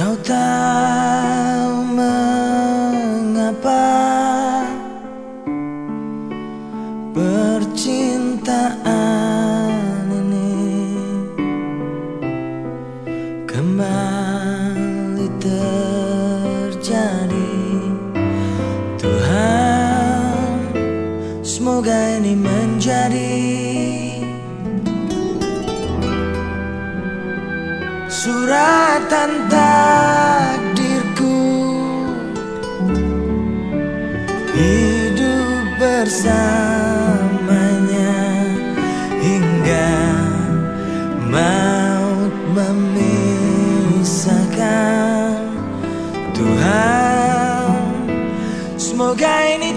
tahu mengapa percintaan ini kembali terjadi. Tuhan, semoga ini menjadi suratan takdirku. Hidup bersamanya hingga maut memisahkan Tuhan. Semoga ini